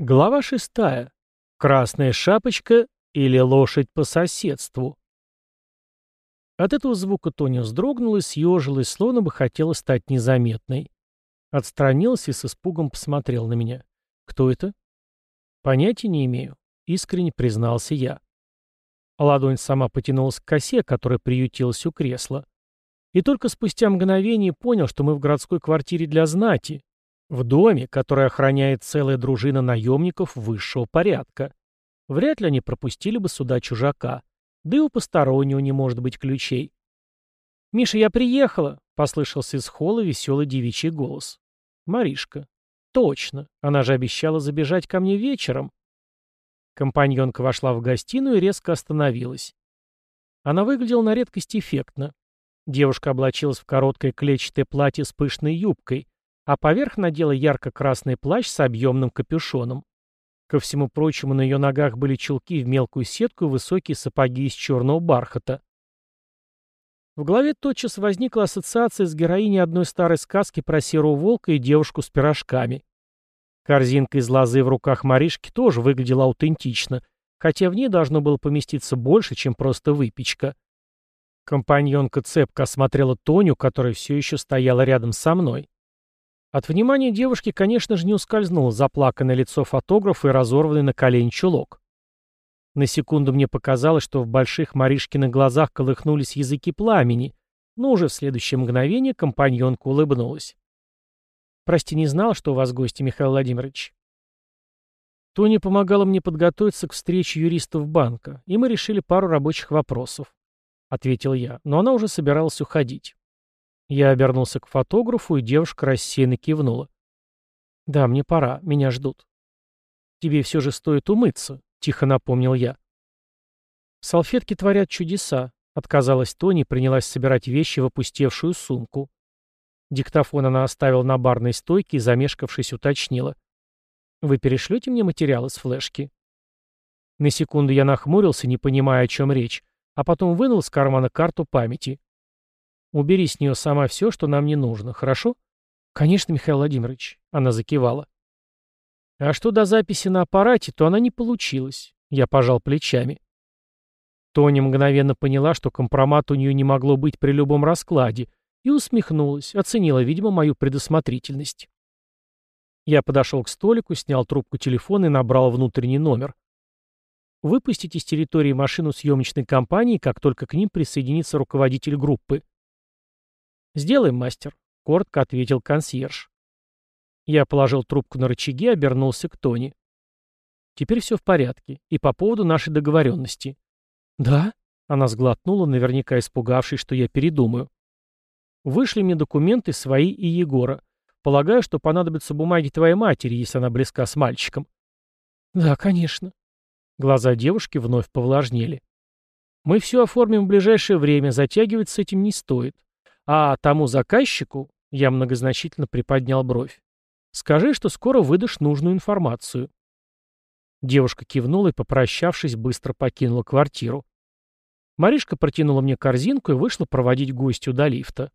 Глава шестая. Красная шапочка или лошадь по соседству. От этого звука Тоня вздрогнула и съежилась, словно бы хотела стать незаметной. Отстранился и с испугом посмотрел на меня. «Кто это?» «Понятия не имею», — искренне признался я. Ладонь сама потянулась к косе, которая приютилась у кресла. И только спустя мгновение понял, что мы в городской квартире для знати, в доме, который охраняет целая дружина наемников высшего порядка. Вряд ли они пропустили бы сюда чужака. Да и у постороннего не может быть ключей. «Миша, я приехала!» — послышался из холла веселый девичий голос. «Маришка. Точно. Она же обещала забежать ко мне вечером». Компаньонка вошла в гостиную и резко остановилась. Она выглядела на редкость эффектно. Девушка облачилась в короткое клетчатое платье с пышной юбкой, а поверх надела ярко-красный плащ с объемным капюшоном. Ко всему прочему, на ее ногах были чулки в мелкую сетку и высокие сапоги из черного бархата. В голове тотчас возникла ассоциация с героиней одной старой сказки про серого волка и девушку с пирожками. Корзинка из лозы в руках Маришки тоже выглядела аутентично, хотя в ней должно было поместиться больше, чем просто выпечка. Компаньонка цепко осмотрела Тоню, которая все еще стояла рядом со мной. От внимания девушки, конечно же, не ускользнуло заплаканное лицо фотографа и разорванный на колени чулок. На секунду мне показалось, что в больших Маришкиных глазах колыхнулись языки пламени, но уже в следующее мгновение компаньонка улыбнулась. «Прости, не знал, что у вас гости, Михаил Владимирович». Тоня помогала мне подготовиться к встрече юристов банка, и мы решили пару рабочих вопросов. — ответил я, но она уже собиралась уходить. Я обернулся к фотографу, и девушка рассеянно кивнула. «Да, мне пора, меня ждут». «Тебе все же стоит умыться», — тихо напомнил я. «Салфетки творят чудеса», — отказалась Тони и принялась собирать вещи в опустевшую сумку. Диктофон она оставила на барной стойке и, замешкавшись, уточнила. «Вы перешлете мне материалы с флешки?» На секунду я нахмурился, не понимая, о чем речь, а потом вынул из кармана карту памяти. Убери с нее сама все, что нам не нужно, хорошо? Конечно, Михаил Владимирович. Она закивала. А что до записи на аппарате, то она не получилась. Я пожал плечами. Тоня мгновенно поняла, что компромат у нее не могло быть при любом раскладе, и усмехнулась, оценила, видимо, мою предусмотрительность. Я подошел к столику, снял трубку телефона и набрал внутренний номер. Выпустите с территории машину съемочной компании, как только к ним присоединится руководитель группы. «Сделаем, мастер», — коротко ответил консьерж. Я положил трубку на рычаги и обернулся к Тони. «Теперь все в порядке. И по поводу нашей договоренности». «Да?» — она сглотнула, наверняка испугавшись, что я передумаю. «Вышли мне документы свои и Егора. Полагаю, что понадобятся бумаги твоей матери, если она близка с мальчиком». «Да, конечно». Глаза девушки вновь повлажнели. «Мы все оформим в ближайшее время, затягивать с этим не стоит. А тому заказчику, я многозначительно приподнял бровь, скажи, что скоро выдашь нужную информацию. Девушка кивнула и, попрощавшись, быстро покинула квартиру. Маришка протянула мне корзинку и вышла проводить гостю до лифта.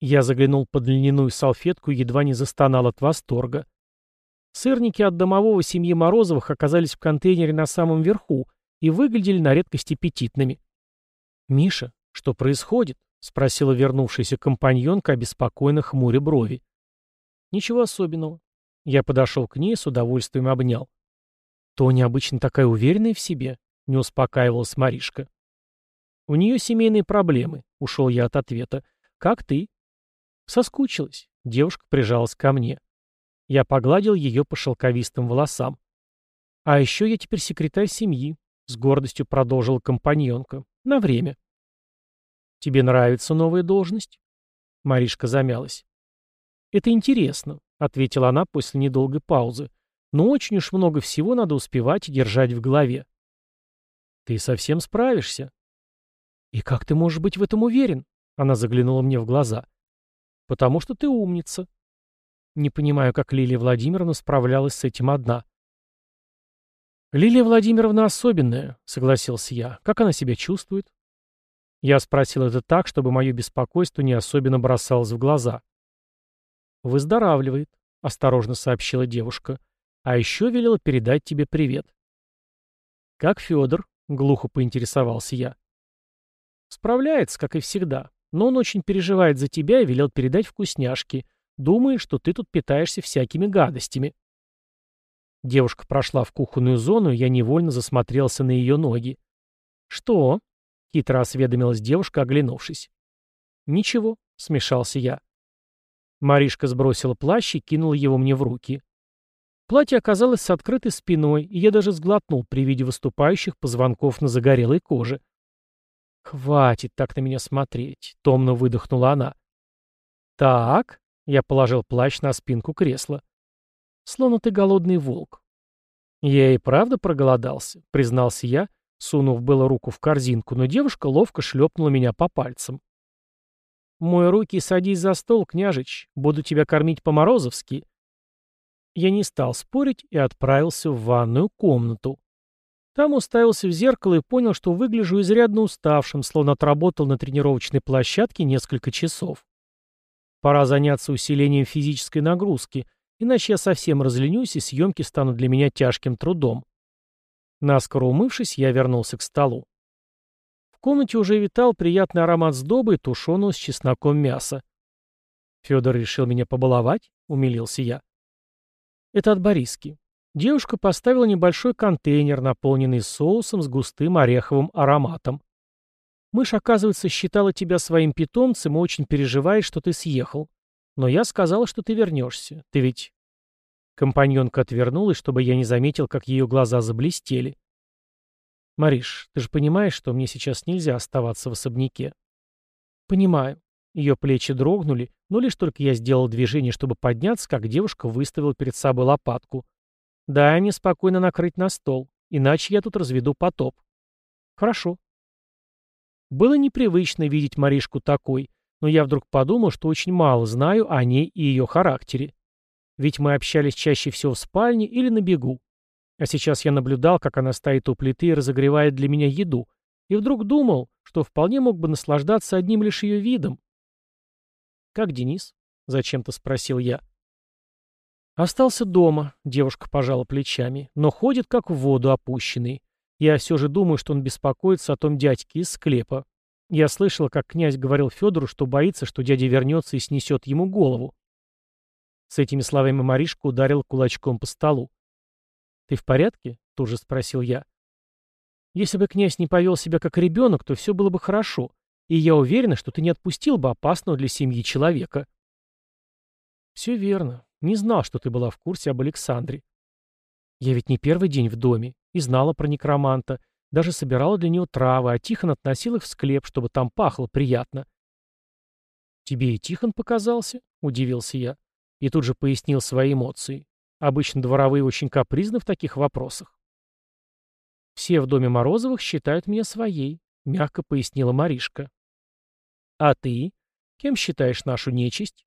Я заглянул под льняную салфетку и едва не застонал от восторга. Сырники от домового семьи Морозовых оказались в контейнере на самом верху и выглядели на редкость аппетитными. «Миша, что происходит?» — спросила вернувшаяся компаньонка, обеспокоенно хмуря брови. «Ничего особенного». Я подошел к ней с удовольствием обнял. «Тоня обычно такая уверенная в себе», — не успокаивалась Маришка. «У нее семейные проблемы», — ушел я от ответа. «Как ты?» Соскучилась. Девушка прижалась ко мне. Я погладил ее по шелковистым волосам. «А еще я теперь секретарь семьи», — с гордостью продолжила компаньонка. «На время». «Тебе нравится новая должность?» Маришка замялась. «Это интересно», — ответила она после недолгой паузы. «Но очень уж много всего надо успевать и держать в голове». «Ты совсем справишься». «И как ты можешь быть в этом уверен?» Она заглянула мне в глаза. «Потому что ты умница». Не понимаю, как Лилия Владимировна справлялась с этим одна. «Лилия Владимировна особенная», — согласился я. «Как она себя чувствует?» Я спросил это так, чтобы мое беспокойство не особенно бросалось в глаза. «Выздоравливает», — осторожно сообщила девушка. А еще велела передать тебе привет. «Как Федор?» — глухо поинтересовался я. «Справляется, как и всегда, но он очень переживает за тебя и велел передать вкусняшки, думая, что ты тут питаешься всякими гадостями». Девушка прошла в кухонную зону, и я невольно засмотрелся на ее ноги. «Что?» — хитро осведомилась девушка, оглянувшись. «Ничего», — смешался я. Маришка сбросила плащ и кинула его мне в руки. Платье оказалось с открытой спиной, и я даже сглотнул при виде выступающих позвонков на загорелой коже. «Хватит так на меня смотреть», — томно выдохнула она. «Так», — я положил плащ на спинку кресла. «Словно ты голодный волк». «Я и правда проголодался», — признался я, сунув было руку в корзинку, но девушка ловко шлепнула меня по пальцам. «Мой руки и садись за стол, княжич. Буду тебя кормить по-морозовски». Я не стал спорить и отправился в ванную комнату. Там уставился в зеркало и понял, что выгляжу изрядно уставшим, словно отработал на тренировочной площадке несколько часов. Пора заняться усилением физической нагрузки, иначе я совсем разленюсь, и съемки станут для меня тяжким трудом. Наскоро умывшись, я вернулся к столу. В комнате уже витал приятный аромат сдобы и тушеного с чесноком мяса. «Федор решил меня побаловать?» — умилился я. «Это от Бориски». Девушка поставила небольшой контейнер, наполненный соусом с густым ореховым ароматом. «Мышь, оказывается, считала тебя своим питомцем и очень переживает, что ты съехал. Но я сказала, что ты вернешься. Ты ведь...» Компаньонка отвернулась, чтобы я не заметил, как ее глаза заблестели. «Мариш, ты же понимаешь, что мне сейчас нельзя оставаться в особняке?» «Понимаю». Ее плечи дрогнули, но лишь только я сделал движение, чтобы подняться, как девушка выставила перед собой лопатку. «Дай мне спокойно накрыть на стол, иначе я тут разведу потоп». «Хорошо». Было непривычно видеть Маришку такой, но я вдруг подумал, что очень мало знаю о ней и ее характере. Ведь мы общались чаще всего в спальне или на бегу. А сейчас я наблюдал, как она стоит у плиты и разогревает для меня еду, и вдруг думал, что вполне мог бы наслаждаться одним лишь ее видом. «Как Денис?» — зачем-то спросил я. «Остался дома», — девушка пожала плечами, «но ходит как в воду опущенный. Я все же думаю, что он беспокоится о том дядьке из склепа. Я слышала, как князь говорил Федору, что боится, что дядя вернется и снесет ему голову. С этими словами Маришка ударил кулачком по столу. «Ты в порядке?» — тут же спросил я. «Если бы князь не повел себя как ребенок, то все было бы хорошо, и я уверена, что ты не отпустил бы опасного для семьи человека». «Все верно. Не знал, что ты была в курсе об Александре. Я ведь не первый день в доме и знала про некроманта, даже собирала для него травы, а Тихон относил их в склеп, чтобы там пахло приятно». «Тебе и Тихон показался?» — удивился я. И тут же пояснил свои эмоции. Обычно дворовые очень капризны в таких вопросах. «Все в доме Морозовых считают меня своей», — мягко пояснила Маришка. «А ты? Кем считаешь нашу нечисть?»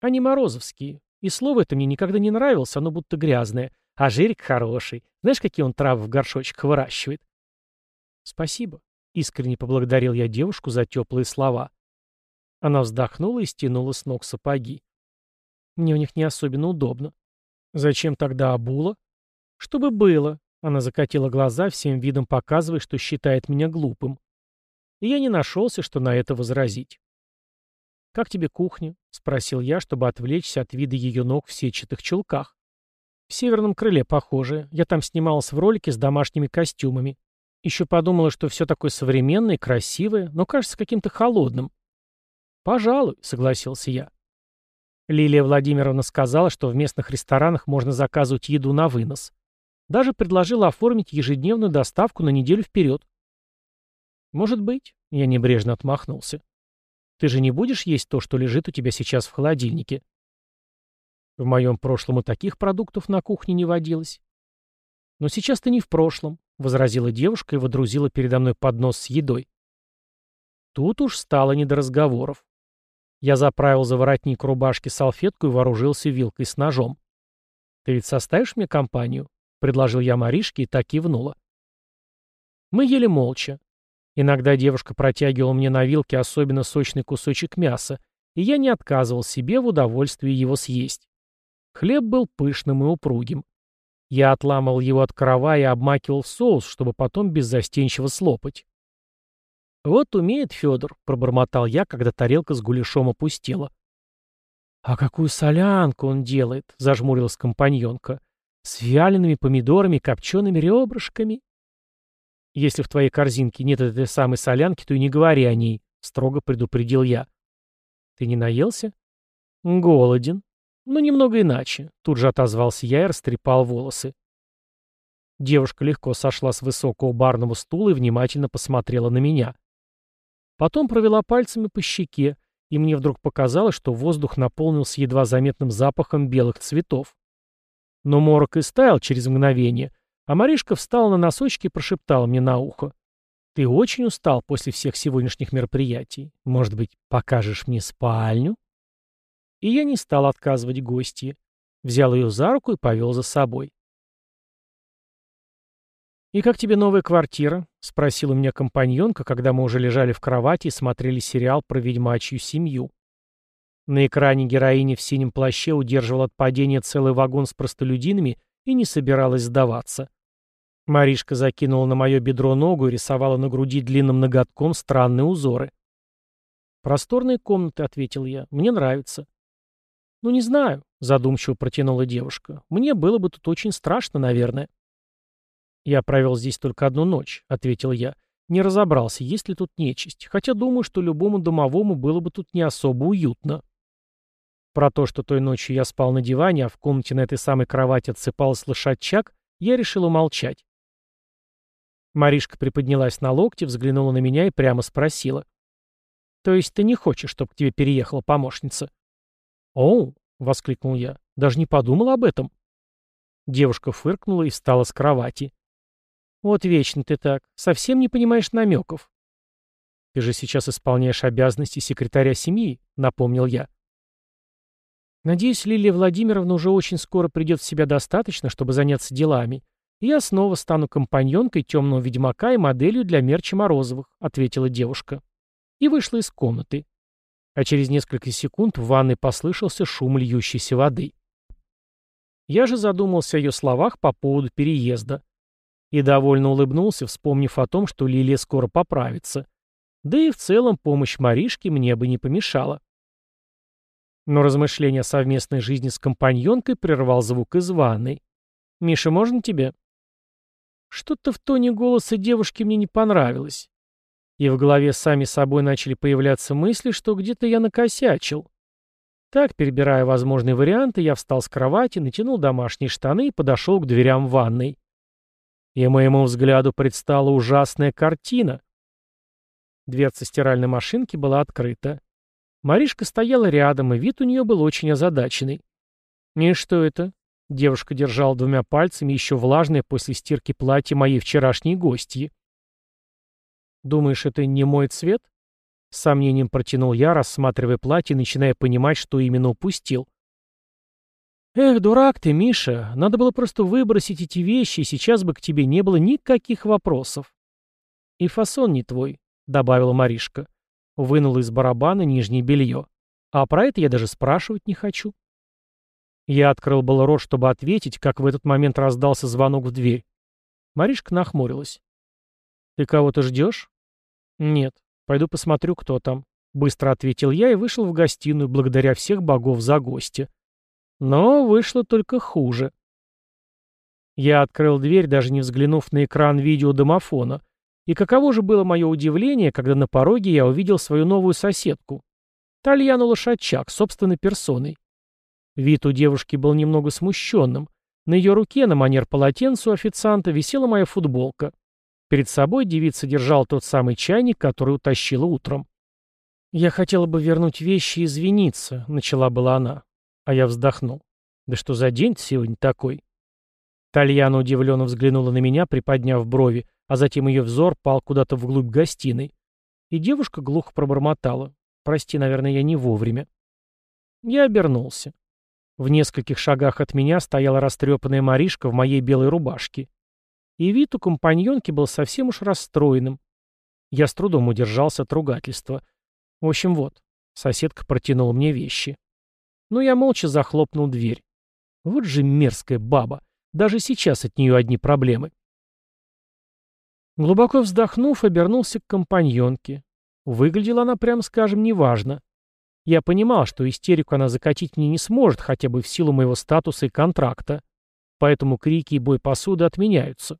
«Они морозовские. И слово это мне никогда не нравилось, оно будто грязное. А жирик хороший. Знаешь, какие он травы в горшочках выращивает?» «Спасибо», — искренне поблагодарил я девушку за теплые слова. Она вздохнула и стянула с ног сапоги. Мне в них не особенно удобно. Зачем тогда обула? Чтобы было. Она закатила глаза, всем видом показывая, что считает меня глупым. И я не нашелся, что на это возразить. «Как тебе кухня?» — спросил я, чтобы отвлечься от вида ее ног в сетчатых чулках. «В северном крыле, похоже. Я там снималась в ролике с домашними костюмами. Еще подумала, что все такое современное, красивое, но кажется каким-то холодным». «Пожалуй», — согласился я. Лилия Владимировна сказала, что в местных ресторанах можно заказывать еду на вынос. Даже предложила оформить ежедневную доставку на неделю вперед. «Может быть», — я небрежно отмахнулся. «Ты же не будешь есть то, что лежит у тебя сейчас в холодильнике?» В моем прошлом и таких продуктов на кухне не водилось. «Но сейчас ты не в прошлом», — возразила девушка и водрузила передо мной поднос с едой. Тут уж стало не до разговоров. Я заправил за воротник рубашки салфетку и вооружился вилкой с ножом. «Ты ведь составишь мне компанию?» — предложил я Маришке и так кивнула. Мы ели молча. Иногда девушка протягивала мне на вилке особенно сочный кусочек мяса, и я не отказывал себе в удовольствии его съесть. Хлеб был пышным и упругим. Я отламывал его от крова и обмакивал в соус, чтобы потом беззастенчиво слопать. «Вот умеет Федор», — пробормотал я, когда тарелка с гуляшом опустела. «А какую солянку он делает!» — зажмурилась компаньонка. «С вялеными помидорами, копчеными ребрышками». «Если в твоей корзинке нет этой самой солянки, то и не говори о ней», — строго предупредил я. «Ты не наелся?» «Голоден. Но немного иначе», — тут же отозвался я и растрепал волосы. Девушка легко сошла с высокого барного стула и внимательно посмотрела на меня. Потом провела пальцами по щеке, и мне вдруг показалось, что воздух наполнился едва заметным запахом белых цветов. Но морок и стаял через мгновение, а Маришка встала на носочки и прошептала мне на ухо. «Ты очень устал после всех сегодняшних мероприятий. Может быть, покажешь мне спальню?» И я не стал отказывать гостье. Взял ее за руку и повел за собой. «И как тебе новая квартира?» — спросила меня компаньонка, когда мы уже лежали в кровати и смотрели сериал про ведьмачью семью. На экране героиня в синем плаще удерживала от падения целый вагон с простолюдинами и не собиралась сдаваться. Маришка закинула на мое бедро ногу и рисовала на груди длинным ноготком странные узоры. «Просторные комнаты», — ответил я. «Мне нравится». «Ну, не знаю», — задумчиво протянула девушка. «Мне было бы тут очень страшно, наверное». «Я провел здесь только одну ночь», — ответил я. «Не разобрался, есть ли тут нечисть, хотя думаю, что любому домовому было бы тут не особо уютно». Про то, что той ночью я спал на диване, а в комнате на этой самой кровати отсыпалась лошадчак, я решил умолчать. Маришка приподнялась на локте, взглянула на меня и прямо спросила. «То есть ты не хочешь, чтобы к тебе переехала помощница?» «Оу!» — воскликнул я. «Даже не подумал об этом». Девушка фыркнула и встала с кровати. «Вот вечно ты так. Совсем не понимаешь намеков». «Ты же сейчас исполняешь обязанности секретаря семьи», — напомнил я. «Надеюсь, Лилия Владимировна уже очень скоро придет в себя достаточно, чтобы заняться делами. И я снова стану компаньонкой темного ведьмака и моделью для мерча Морозовых», — ответила девушка. И вышла из комнаты. А через несколько секунд в ванной послышался шум льющейся воды. Я же задумался о ее словах по поводу переезда. И довольно улыбнулся, вспомнив о том, что Лилия скоро поправится. Да и в целом помощь Маришке мне бы не помешала. Но размышления о совместной жизни с компаньонкой прервал звук из ванной. «Миша, можно тебе?» Что-то в тоне голоса девушки мне не понравилось. И в голове сами собой начали появляться мысли, что где-то я накосячил. Так, перебирая возможные варианты, я встал с кровати, натянул домашние штаны и подошел к дверям ванной. И моему взгляду предстала ужасная картина. Дверца стиральной машинки была открыта. Маришка стояла рядом, и вид у нее был очень озадаченный. «И что это?» Девушка держала двумя пальцами еще влажное после стирки платье моей вчерашней гостьи. «Думаешь, это не мой цвет?» С сомнением протянул я, рассматривая платье, начиная понимать, что именно упустил. «Эх, дурак ты, Миша, надо было просто выбросить эти вещи, и сейчас бы к тебе не было никаких вопросов». «И фасон не твой», — добавила Маришка. Вынула из барабана нижнее белье. «А про это я даже спрашивать не хочу». Я открыл был рот, чтобы ответить, как в этот момент раздался звонок в дверь. Маришка нахмурилась. «Ты кого-то ждешь?» «Нет. Пойду посмотрю, кто там», — быстро ответил я и вышел в гостиную, благодаря всех богов за гостя. Но вышло только хуже. Я открыл дверь, даже не взглянув на экран видеодомофона. И каково же было мое удивление, когда на пороге я увидел свою новую соседку. Тальяну Лошадчак, собственной персоной. Вид у девушки был немного смущенным. На ее руке, на манер полотенца официанта, висела моя футболка. Перед собой девица держала тот самый чайник, который утащила утром. «Я хотела бы вернуть вещи и извиниться», — начала была она. А я вздохнул. Да что за день сегодня такой? Тальяна удивленно взглянула на меня, приподняв брови, а затем ее взор пал куда-то вглубь гостиной. И девушка глухо пробормотала. «Прости, наверное, я не вовремя». Я обернулся. В нескольких шагах от меня стояла растрепанная Маришка в моей белой рубашке. И вид у компаньонки был совсем уж расстроенным. Я с трудом удержался от ругательства. В общем, вот, соседка протянула мне вещи. Но я молча захлопнул дверь. Вот же мерзкая баба. Даже сейчас от нее одни проблемы. Глубоко вздохнув, обернулся к компаньонке. Выглядела она, прямо скажем, неважно. Я понимал, что истерику она закатить мне не сможет, хотя бы в силу моего статуса и контракта. Поэтому крики и бой посуды отменяются.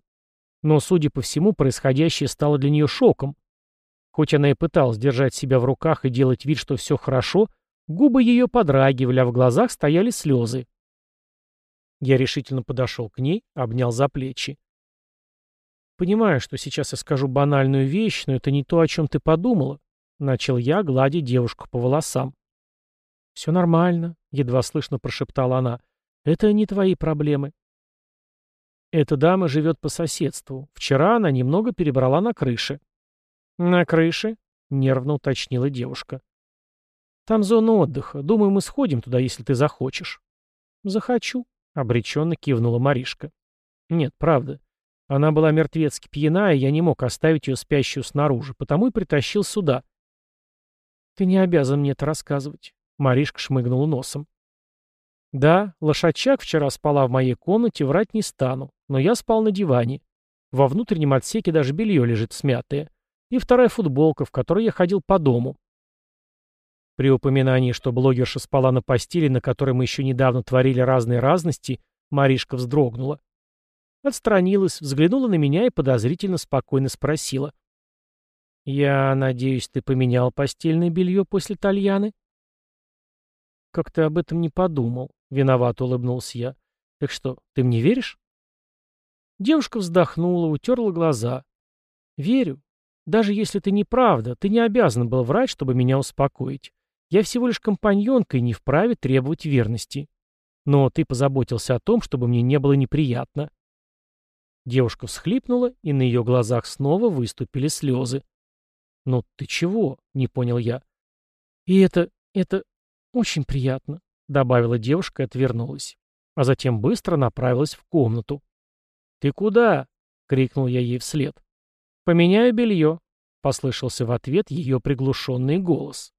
Но, судя по всему, происходящее стало для нее шоком. Хоть она и пыталась держать себя в руках и делать вид, что все хорошо, губы ее подрагивали, а в глазах стояли слезы. Я решительно подошел к ней, обнял за плечи. «Понимаю, что сейчас я скажу банальную вещь, но это не то, о чем ты подумала», — начал я, гладя девушку по волосам. «Все нормально», — едва слышно прошептала она. «Это не твои проблемы». Эта дама живет по соседству. Вчера она немного перебрала на крыше. «На крыше?» — нервно уточнила девушка. «Там зона отдыха. Думаю, мы сходим туда, если ты захочешь». «Захочу», — обреченно кивнула Маришка. «Нет, правда. Она была мертвецки пьяна, и я не мог оставить ее спящую снаружи, потому и притащил сюда». «Ты не обязан мне это рассказывать», — Маришка шмыгнула носом. «Да, лошадчак вчера спала в моей комнате, врать не стану, но я спал на диване. Во внутреннем отсеке даже белье лежит смятое и вторая футболка, в которой я ходил по дому. При упоминании, что блогерша спала на постели, на которой мы еще недавно творили разные разности, Маришка вздрогнула. Отстранилась, взглянула на меня и подозрительно спокойно спросила. «Я надеюсь, ты поменял постельное белье после Тальяны?» «Как ты об этом не подумал?» — виновато улыбнулся я. «Так что, ты мне веришь?» Девушка вздохнула, утерла глаза. «Верю. Даже если это неправда, ты не обязан был врать, чтобы меня успокоить. Я всего лишь компаньонка и не вправе требовать верности. Но ты позаботился о том, чтобы мне не было неприятно. Девушка всхлипнула, и на ее глазах снова выступили слезы. «Ну ты чего?» — не понял я. «И это... это... очень приятно», — добавила девушка и отвернулась. А затем быстро направилась в комнату. «Ты куда?» — крикнул я ей вслед. «Поменяю белье», — послышался в ответ ее приглушенный голос.